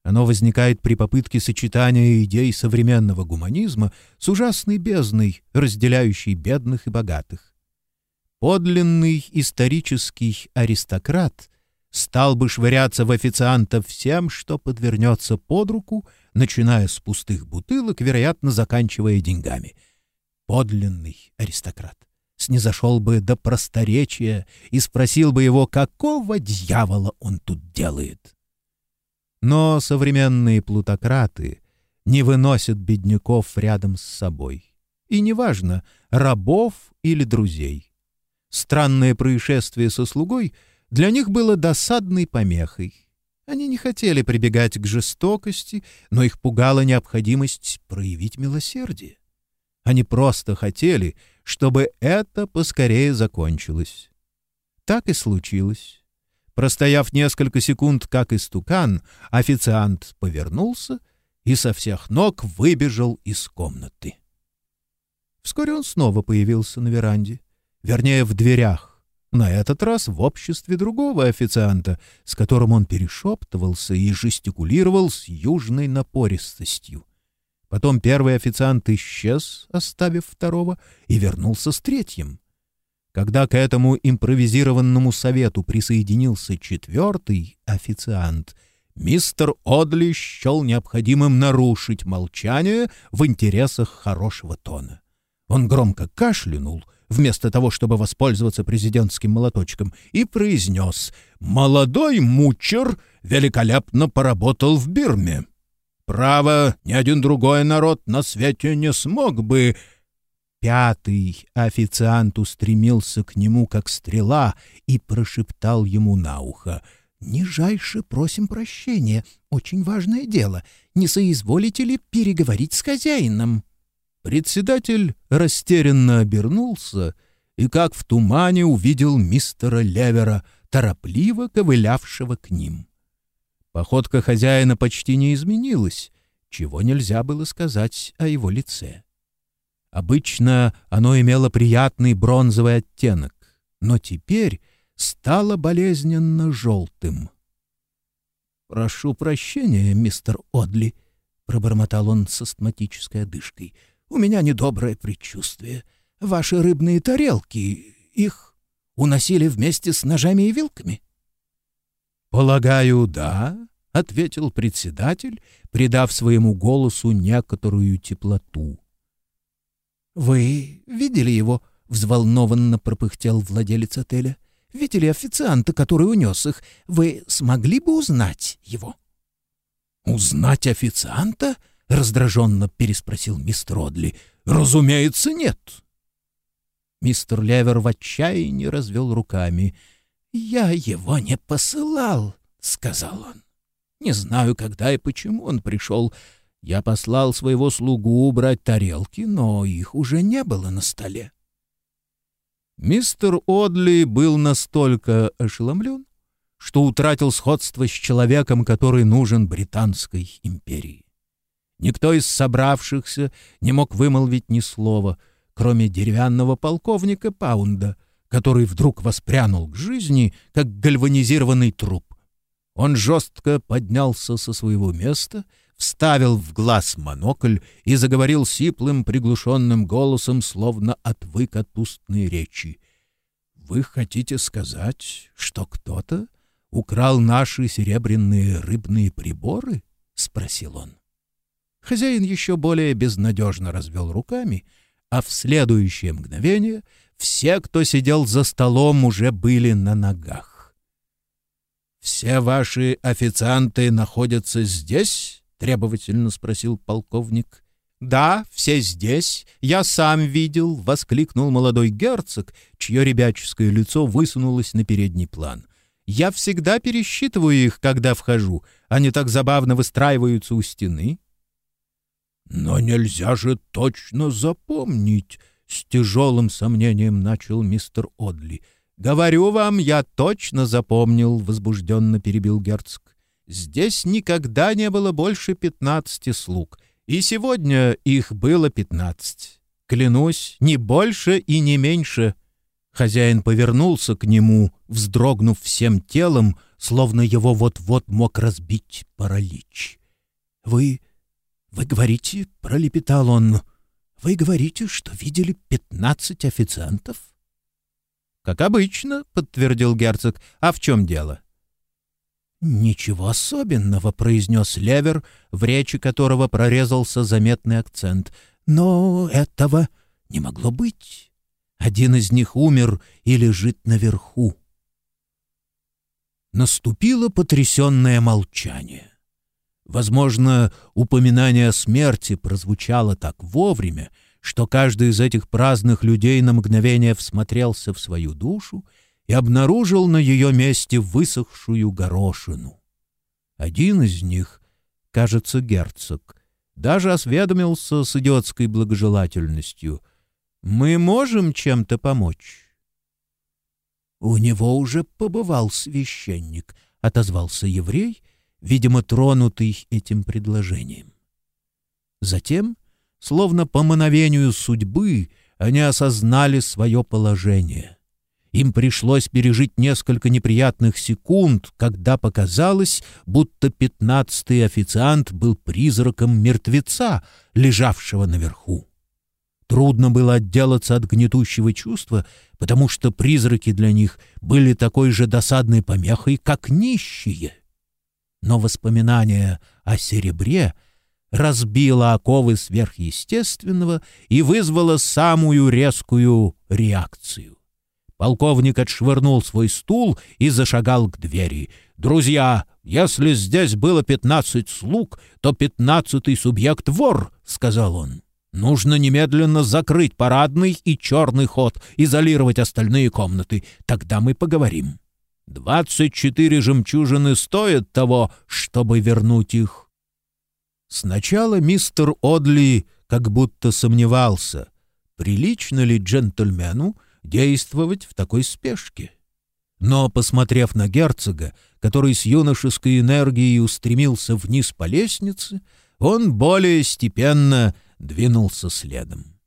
Оно возникает при попытке сочетания идей современного гуманизма с ужасной бездной, разделяющей бедных и богатых. Подлинный исторический аристократ стал бы швыряться в официанта всем, что подвернется под руку, начиная с пустых бутылок, вероятно, заканчивая деньгами. Подлинный аристократ снизошел бы до просторечия и спросил бы его, какого дьявола он тут делает. Но современные плутократы не выносят бедняков рядом с собой. И неважно, рабов или друзей. Странное происшествие со слугой для них было досадной помехой. Они не хотели прибегать к жестокости, но их пугала необходимость проявить милосердие. Они просто хотели, чтобы это поскорее закончилось. Так и случилось. Простояв несколько секунд, как истукан, официант повернулся и со всех ног выбежал из комнаты. Вскоре он снова появился на веранде, вернее, в дверях, на этот раз в обществе другого официанта, с которым он перешептывался и жестикулировал с южной напористостью. Потом первый официант исчез, оставив второго, и вернулся с третьим. Когда к этому импровизированному совету присоединился четвертый официант, мистер Одли счел необходимым нарушить молчание в интересах хорошего тона. Он громко кашлянул, вместо того, чтобы воспользоваться президентским молоточком, и произнес «Молодой мучер великолепно поработал в Бирме». Право, ни один другой народ на свете не смог бы...» Пятый официант устремился к нему, как стрела, и прошептал ему на ухо. «Нижайше просим прощения. Очень важное дело. Не соизволите ли переговорить с хозяином?» Председатель растерянно обернулся и, как в тумане, увидел мистера Левера, торопливо ковылявшего к ним. Походка хозяина почти не изменилась, чего нельзя было сказать о его лице. Обычно оно имело приятный бронзовый оттенок, но теперь стало болезненно желтым. «Прошу прощения, мистер Одли», — пробормотал он с астматической одышкой. «У меня недоброе предчувствие. Ваши рыбные тарелки, их уносили вместе с ножами и вилками?» «Полагаю, да», — ответил председатель, придав своему голосу некоторую теплоту. «Вы видели его?» — взволнованно пропыхтел владелец отеля. «Видели официанта, который унес их? Вы смогли бы узнать его?» «Узнать официанта?» — раздраженно переспросил мистер Одли. «Разумеется, нет». Мистер Левер в отчаянии развел руками — «Я его не посылал», — сказал он. «Не знаю, когда и почему он пришел. Я послал своего слугу убрать тарелки, но их уже не было на столе». Мистер Одли был настолько ошеломлен, что утратил сходство с человеком, который нужен Британской империи. Никто из собравшихся не мог вымолвить ни слова, кроме деревянного полковника Паунда — который вдруг воспрянул к жизни, как гальванизированный труп. Он жестко поднялся со своего места, вставил в глаз монокль и заговорил сиплым приглушенным голосом, словно отвык от устной речи. «Вы хотите сказать, что кто-то украл наши серебряные рыбные приборы?» — спросил он. Хозяин еще более безнадежно развел руками, а в следующее мгновение — все, кто сидел за столом, уже были на ногах. «Все ваши официанты находятся здесь?» — требовательно спросил полковник. «Да, все здесь. Я сам видел», — воскликнул молодой герцог, чье ребяческое лицо высунулось на передний план. «Я всегда пересчитываю их, когда вхожу. Они так забавно выстраиваются у стены». «Но нельзя же точно запомнить», с тяжелым сомнением начал мистер Одли. «Говорю вам, я точно запомнил», — возбужденно перебил герцог. «Здесь никогда не было больше пятнадцати слуг, и сегодня их было пятнадцать. Клянусь, не больше и не меньше». Хозяин повернулся к нему, вздрогнув всем телом, словно его вот-вот мог разбить паралич. «Вы... вы говорите, — пролепетал он, — вы говорите, что видели пятнадцать официантов? — Как обычно, — подтвердил герцог. — А в чем дело? — «Ничего особенного», — произнес Левер, в речи которого прорезался заметный акцент. «Но этого не могло быть. Один из них умер и лежит наверху». Наступило потрясенное молчание. Возможно, упоминание о смерти прозвучало так вовремя, что каждый из этих праздных людей на мгновение всмотрелся в свою душу и обнаружил на ее месте высохшую горошину. Один из них, кажется, герцог, даже осведомился с идиотской благожелательностью. «Мы можем чем-то помочь?» «У него уже побывал священник», — отозвался еврей, видимо, тронутый этим предложением. Затем Словно по мановению судьбы они осознали свое положение. Им пришлось пережить несколько неприятных секунд, когда показалось, будто пятнадцатый официант был призраком мертвеца, лежавшего наверху. Трудно было отделаться от гнетущего чувства, потому что призраки для них были такой же досадной помехой, как нищие. Но воспоминания о серебре — разбила оковы сверхъестественного и вызвала самую резкую реакцию. Полковник отшвырнул свой стул и зашагал к двери. «Друзья, если здесь было пятнадцать слуг, то пятнадцатый субъект — вор», — сказал он. «Нужно немедленно закрыть парадный и черный ход, изолировать остальные комнаты. Тогда мы поговорим. Двадцать четыре жемчужины стоят того, чтобы вернуть их». Сначала мистер Одли как будто сомневался, прилично ли джентльмену действовать в такой спешке. Но, посмотрев на герцога, который с юношеской энергией устремился вниз по лестнице, он более степенно двинулся следом.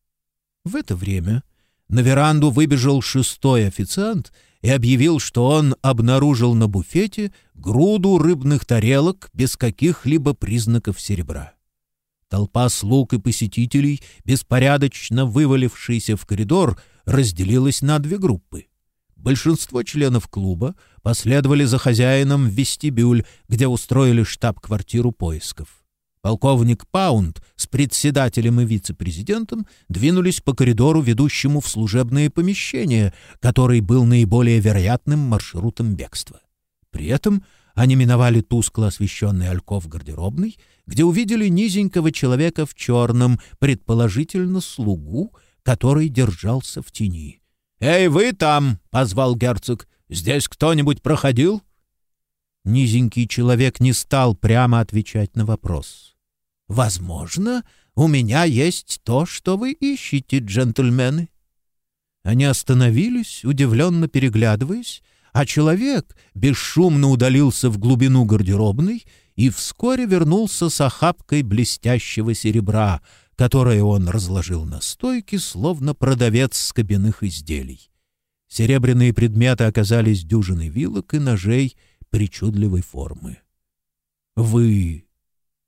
В это время на веранду выбежал шестой официант и объявил, что он обнаружил на буфете груду рыбных тарелок без каких-либо признаков серебра. Толпа слуг и посетителей, беспорядочно вывалившаяся в коридор, разделилась на две группы. Большинство членов клуба последовали за хозяином в вестибюль, где устроили штаб-квартиру поисков. Полковник Паунд с председателем и вице-президентом двинулись по коридору, ведущему в служебные помещения, который был наиболее вероятным маршрутом бегства. При этом они миновали тускло освещенный альков гардеробной, где увидели низенького человека в черном, предположительно слугу, который держался в тени. «Эй, вы там!» — позвал герцог. «Здесь кто-нибудь проходил?» Низенький человек не стал прямо отвечать на вопрос. Возможно, у меня есть то, что вы ищете, джентльмены». Они остановились, удивленно переглядываясь, а человек бесшумно удалился в глубину гардеробной и вскоре вернулся с охапкой блестящего серебра, которое он разложил на стойке, словно продавец скобяных изделий. Серебряные предметы оказались дюжиной вилок и ножей причудливой формы. «Вы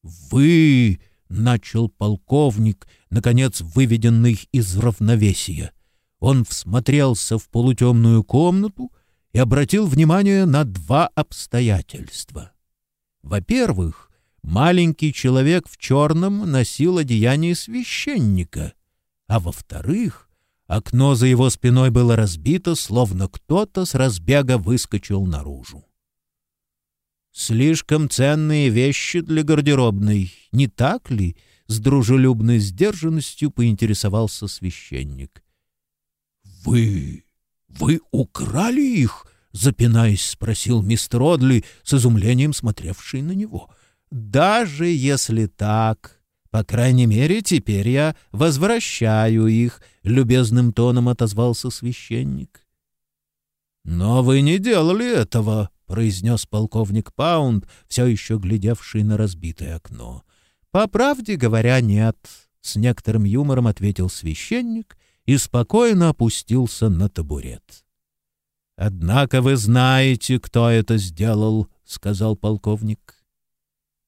«Вы!» — начал полковник, наконец выведенный из равновесия. Он всмотрелся в полутемную комнату и обратил внимание на два обстоятельства. Во-первых, маленький человек в черном носил одеяние священника, а во-вторых, окно за его спиной было разбито, словно кто-то с разбега выскочил наружу. Слишком ценные вещи для гардеробной, не так ли? С дружелюбной сдержанностью поинтересовался священник. «Вы... вы украли их?» — запинаясь, спросил мистер Одли, с изумлением смотревший на него. «Даже если так, по крайней мере, теперь я возвращаю их», — любезным тоном отозвался священник. «Но вы не делали этого», произнес полковник Паунд, все еще глядевший на разбитое окно. «По правде говоря, нет», — с некоторым юмором ответил священник и спокойно опустился на табурет. «Однако вы знаете, кто это сделал», — сказал полковник.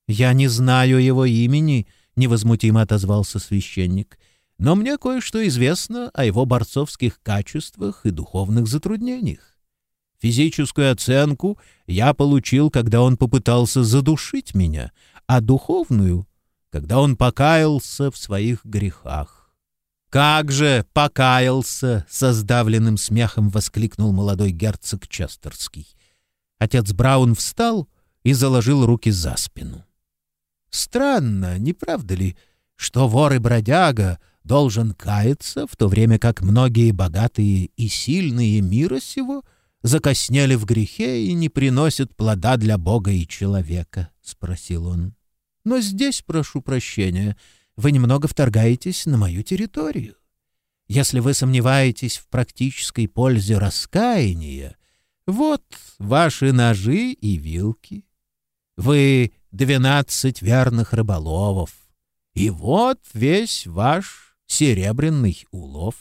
«Я не знаю его имени», — невозмутимо отозвался священник, «но мне кое-что известно о его борцовских качествах и духовных затруднениях. Физическую оценку я получил, когда он попытался задушить меня, а духовную — когда он покаялся в своих грехах. «Как же покаялся!» — со сдавленным смехом воскликнул молодой герцог Честерский. Отец Браун встал и заложил руки за спину. «Странно, не правда ли, что вор и бродяга должен каяться, в то время как многие богатые и сильные мира сего — закоснели в грехе и не приносят плода для Бога и человека?» — спросил он. «Но здесь, прошу прощения, вы немного вторгаетесь на мою территорию. Если вы сомневаетесь в практической пользе раскаяния, вот ваши ножи и вилки. Вы двенадцать верных рыболовов, и вот весь ваш серебряный улов.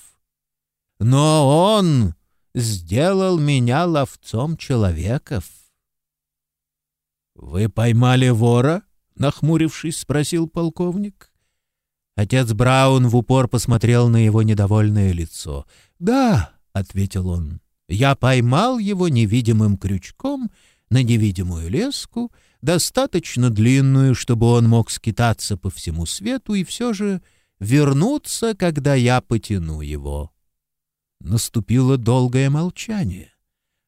Но он сделал меня ловцом человеков. «Вы поймали вора?» — нахмурившись, спросил полковник. Отец Браун в упор посмотрел на его недовольное лицо. «Да», — ответил он, — «я поймал его невидимым крючком на невидимую леску, достаточно длинную, чтобы он мог скитаться по всему свету и все же вернуться, когда я потяну его». Наступило долгое молчание.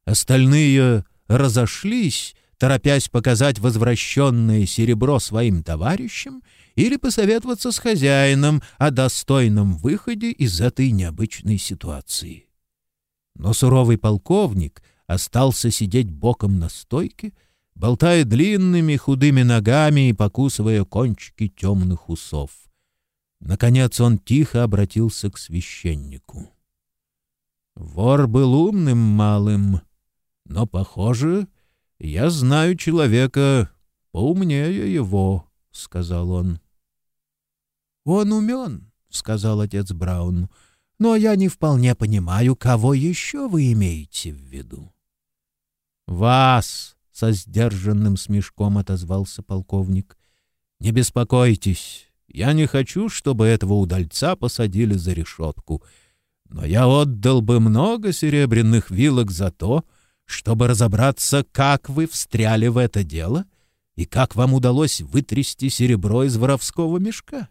Остальные разошлись, торопясь показать возвращенное серебро своим товарищам или посоветоваться с хозяином о достойном выходе из этой необычной ситуации. Но суровый полковник остался сидеть боком на стойке, болтая длинными худыми ногами и покусывая кончики темных усов. Наконец он тихо обратился к священнику. Вор был умным малым, но, похоже, я знаю человека поумнее его, — сказал он. — Он умен, — сказал отец Браун, — но я не вполне понимаю, кого еще вы имеете в виду. — Вас, — со сдержанным смешком отозвался полковник, — не беспокойтесь, я не хочу, чтобы этого удальца посадили за решетку — но я отдал бы много серебряных вилок за то, чтобы разобраться, как вы встряли в это дело и как вам удалось вытрясти серебро из воровского мешка.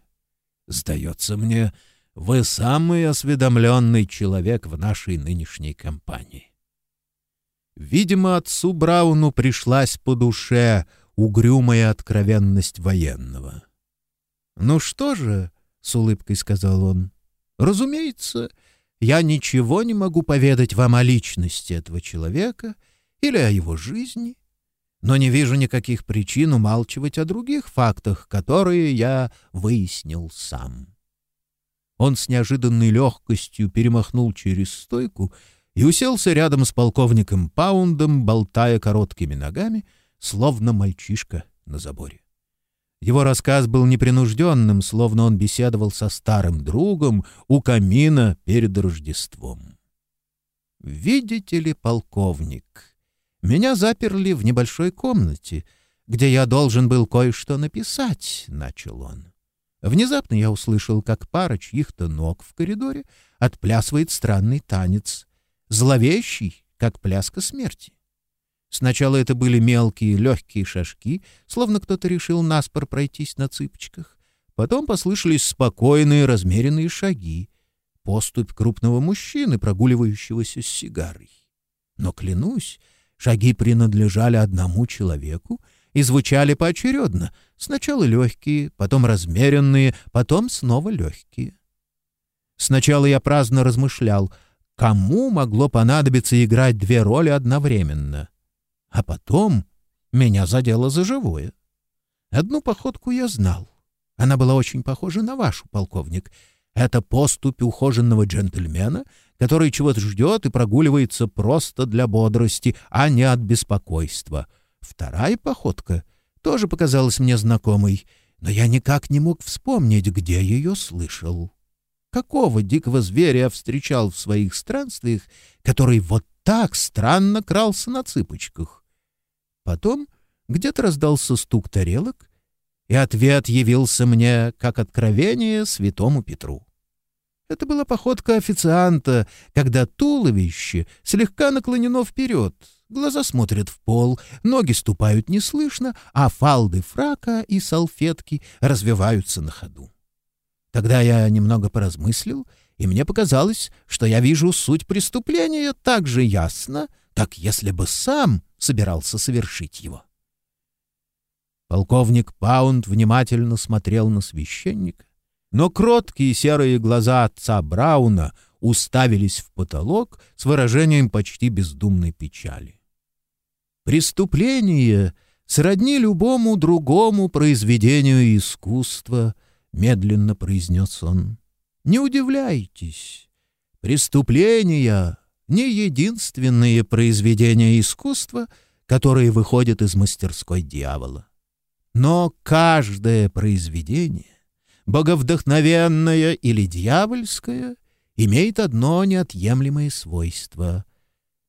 Сдается мне, вы самый осведомленный человек в нашей нынешней компании. Видимо, отцу Брауну пришлась по душе угрюмая откровенность военного. «Ну что же», — с улыбкой сказал он, — «разумеется, — я ничего не могу поведать вам о личности этого человека или о его жизни, но не вижу никаких причин умалчивать о других фактах, которые я выяснил сам. Он с неожиданной легкостью перемахнул через стойку и уселся рядом с полковником Паундом, болтая короткими ногами, словно мальчишка на заборе. Его рассказ был непринужденным, словно он беседовал со старым другом у камина перед Рождеством. «Видите ли, полковник, меня заперли в небольшой комнате, где я должен был кое-что написать», — начал он. Внезапно я услышал, как пара чьих-то ног в коридоре отплясывает странный танец, зловещий, как пляска смерти. Сначала это были мелкие, легкие шажки, словно кто-то решил наспор пройтись на цыпочках. Потом послышались спокойные, размеренные шаги, поступь крупного мужчины, прогуливающегося с сигарой. Но, клянусь, шаги принадлежали одному человеку и звучали поочередно. Сначала легкие, потом размеренные, потом снова легкие. Сначала я праздно размышлял, кому могло понадобиться играть две роли одновременно — а потом меня задело за живое. Одну походку я знал. Она была очень похожа на вашу, полковник. Это поступь ухоженного джентльмена, который чего-то ждет и прогуливается просто для бодрости, а не от беспокойства. Вторая походка тоже показалась мне знакомой, но я никак не мог вспомнить, где ее слышал. Какого дикого зверя я встречал в своих странствиях, который вот так странно крался на цыпочках? Потом где-то раздался стук тарелок, и ответ явился мне как откровение святому Петру. Это была походка официанта, когда туловище слегка наклонено вперед, глаза смотрят в пол, ноги ступают неслышно, а фалды фрака и салфетки развиваются на ходу. Тогда я немного поразмыслил, и мне показалось, что я вижу суть преступления так же ясно, как если бы сам собирался совершить его. Полковник Паунд внимательно смотрел на священника, но кроткие серые глаза отца Брауна уставились в потолок с выражением почти бездумной печали. «Преступление сродни любому другому произведению искусства», — медленно произнес он. «Не удивляйтесь, преступления — не единственные произведения искусства, которые выходят из мастерской дьявола. Но каждое произведение боговдохновенное или дьявольское, имеет одно неотъемлемое свойство.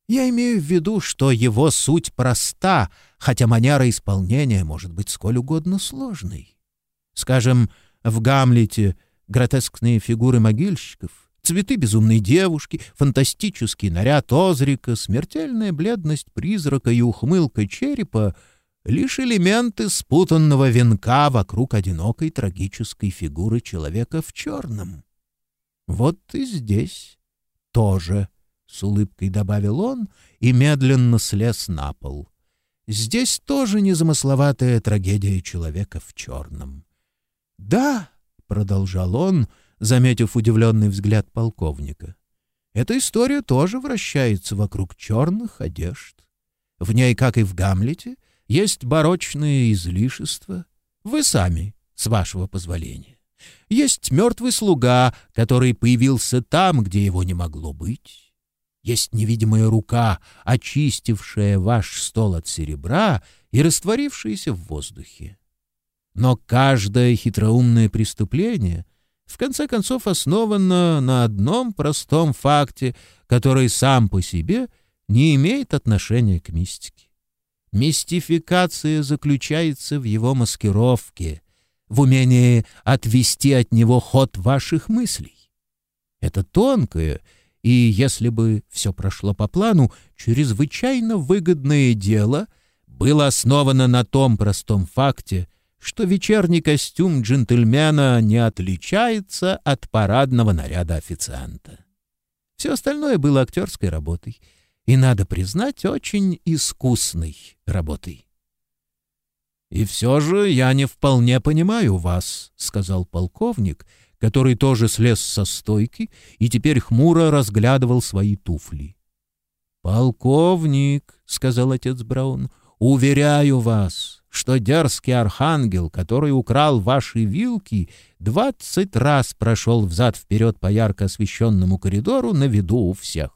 Я имею в виду, что его суть проста, хотя манера исполнения может быть сколь угодно сложной. Скажем, в «Гамлете» гротескные фигуры могильщиков, цветы безумной девушки, фантастический наряд Озрика, смертельная бледность призрака и ухмылка черепа — лишь элементы спутанного венка вокруг одинокой трагической фигуры человека в черном. Вот и здесь тоже, — с улыбкой добавил он и медленно слез на пол. Здесь тоже незамысловатая трагедия человека в черном. — Да, — продолжал он, заметив удивленный взгляд полковника, — эта история тоже вращается вокруг черных одежд. В ней, как и в Гамлете, — есть барочные излишества. Вы сами, с вашего позволения. Есть мертвый слуга, который появился там, где его не могло быть. Есть невидимая рука, очистившая ваш стол от серебра и растворившаяся в воздухе. Но каждое хитроумное преступление в конце концов основано на одном простом факте, который сам по себе не имеет отношения к мистике. Мистификация заключается в его маскировке, в умении отвести от него ход ваших мыслей. Это тонкое и, если бы все прошло по плану, чрезвычайно выгодное дело было основано на том простом факте, что вечерний костюм джентльмена не отличается от парадного наряда официанта. Все остальное было актерской работой — и, надо признать, очень искусной работой. «И все же я не вполне понимаю вас», — сказал полковник, который тоже слез со стойки и теперь хмуро разглядывал свои туфли. «Полковник», — сказал отец Браун, — «уверяю вас, что дерзкий архангел, который украл ваши вилки, двадцать раз прошел взад-вперед по ярко освещенному коридору на виду у всех.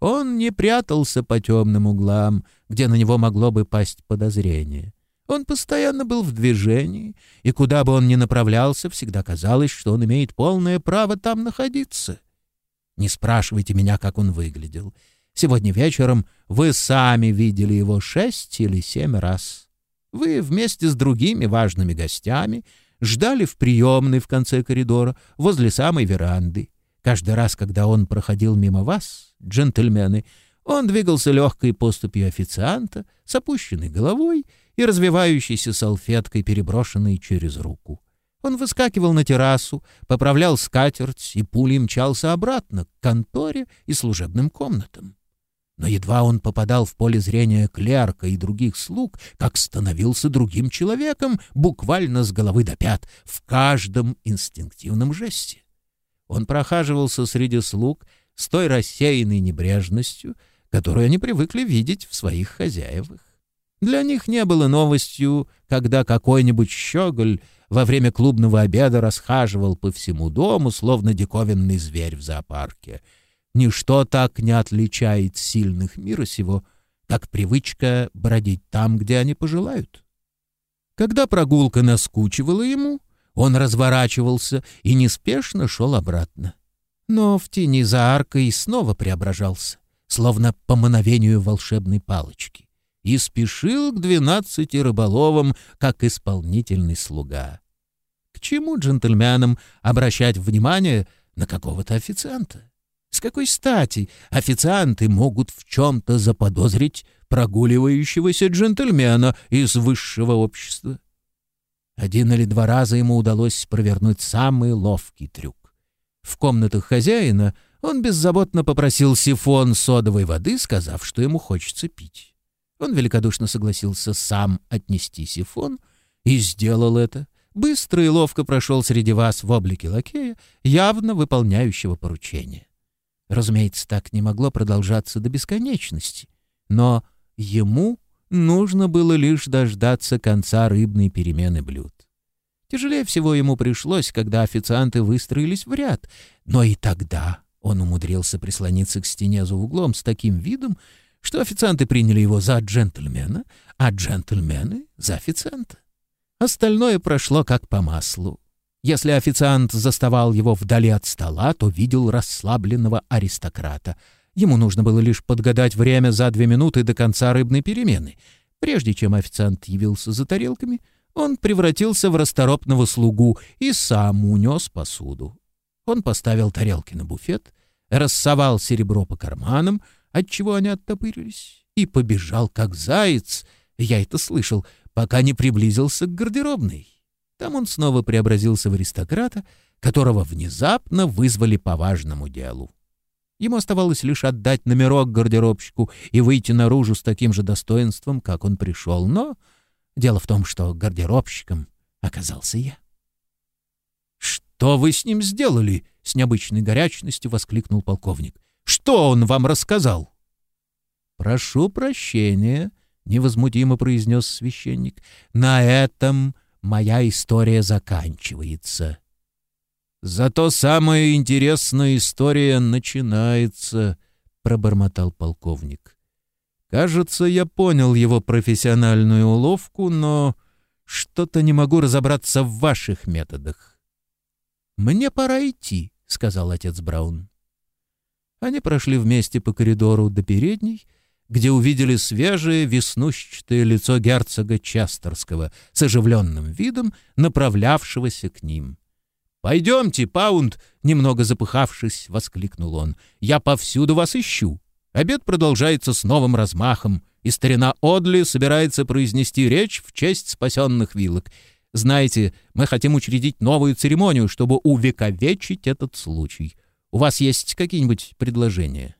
Он не прятался по темным углам, где на него могло бы пасть подозрение. Он постоянно был в движении, и куда бы он ни направлялся, всегда казалось, что он имеет полное право там находиться. Не спрашивайте меня, как он выглядел. Сегодня вечером вы сами видели его шесть или семь раз. Вы вместе с другими важными гостями ждали в приемной в конце коридора, возле самой веранды. Каждый раз, когда он проходил мимо вас, джентльмены, он двигался легкой поступью официанта, с опущенной головой и развивающейся салфеткой, переброшенной через руку. Он выскакивал на террасу, поправлял скатерть и пулей мчался обратно к конторе и служебным комнатам. Но едва он попадал в поле зрения клерка и других слуг, как становился другим человеком, буквально с головы до пят, в каждом инстинктивном жесте. Он прохаживался среди слуг с той рассеянной небрежностью, которую они привыкли видеть в своих хозяевах. Для них не было новостью, когда какой-нибудь щеголь во время клубного обеда расхаживал по всему дому, словно диковинный зверь в зоопарке. Ничто так не отличает сильных мира сего, как привычка бродить там, где они пожелают. Когда прогулка наскучивала ему — он разворачивался и неспешно шел обратно. Но в тени за аркой снова преображался, словно по мановению волшебной палочки, и спешил к двенадцати рыболовам, как исполнительный слуга. К чему джентльменам обращать внимание на какого-то официанта. С какой стати официанты могут в чем-то заподозрить прогуливающегося джентльмена из высшего общества? Один или два раза ему удалось провернуть самый ловкий трюк. В комнатах хозяина он беззаботно попросил сифон содовой воды, сказав, что ему хочется пить. Он великодушно согласился сам отнести сифон и сделал это. Быстро и ловко прошел среди вас в облике лакея, явно выполняющего поручение. Разумеется, так не могло продолжаться до бесконечности, но ему нужно было лишь дождаться конца рыбной перемены блюд. Тяжелее всего ему пришлось, когда официанты выстроились в ряд, но и тогда он умудрился прислониться к стене за углом с таким видом, что официанты приняли его за джентльмена, а джентльмены — за официанта. Остальное прошло как по маслу. Если официант заставал его вдали от стола, то видел расслабленного аристократа. Ему нужно было лишь подгадать время за две минуты до конца рыбной перемены. Прежде чем официант явился за тарелками, он превратился в расторопного слугу и сам унес посуду. Он поставил тарелки на буфет, рассовал серебро по карманам, отчего они оттопырились, и побежал, как заяц, я это слышал, пока не приблизился к гардеробной. Там он снова преобразился в аристократа, которого внезапно вызвали по важному делу. Ему оставалось лишь отдать номерок гардеробщику и выйти наружу с таким же достоинством, как он пришел, но дело в том, что гардеробщиком оказался я. «Что вы с ним сделали?» — с необычной горячностью воскликнул полковник. «Что он вам рассказал?» «Прошу прощения», — невозмутимо произнес священник. «На этом моя история заканчивается». «Зато самая интересная история начинается», — пробормотал полковник. «Кажется, я понял его профессиональную уловку, но что-то не могу разобраться в ваших методах. «Мне пора идти», — сказал отец Браун. Они прошли вместе по коридору до передней, где увидели свежее веснущатое лицо герцога Честерского с оживленным видом, направлявшегося к ним. «Пойдемте, Паунд!» — немного запыхавшись, воскликнул он. «Я повсюду вас ищу. Обед продолжается с новым размахом, и старина Одли собирается произнести речь в честь спасенных вилок. Знаете, мы хотим учредить новую церемонию, чтобы увековечить этот случай. У вас есть какие-нибудь предложения?»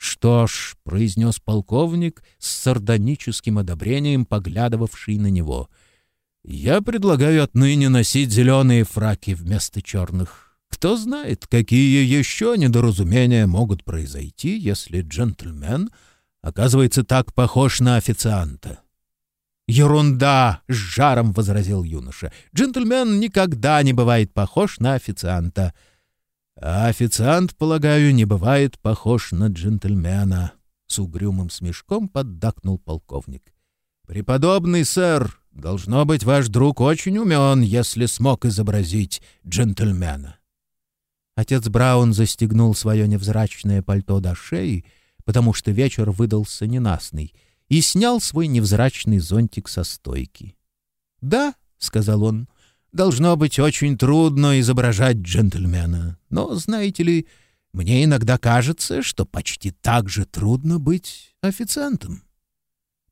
«Что ж», — произнес полковник с сардоническим одобрением, поглядывавший на него, — «я предлагаю отныне носить зеленые фраки вместо черных. Кто знает, какие еще недоразумения могут произойти, если джентльмен оказывается так похож на официанта». «Ерунда!» — с жаром возразил юноша. «Джентльмен никогда не бывает похож на официанта». «А официант, полагаю, не бывает похож на джентльмена», — с угрюмым смешком поддакнул полковник. «Преподобный сэр, должно быть, ваш друг очень умен, если смог изобразить джентльмена». Отец Браун застегнул свое невзрачное пальто до шеи, потому что вечер выдался ненастный — и снял свой невзрачный зонтик со стойки. «Да», — сказал он, — «должно быть очень трудно изображать джентльмена, но, знаете ли, мне иногда кажется, что почти так же трудно быть официантом».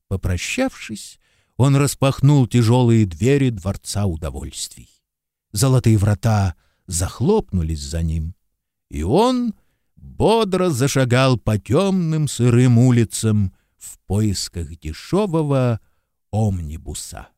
Попрощавшись, он распахнул тяжелые двери Дворца Удовольствий. Золотые врата захлопнулись за ним, и он бодро зашагал по темным сырым улицам, в поисках дешевого омнибуса.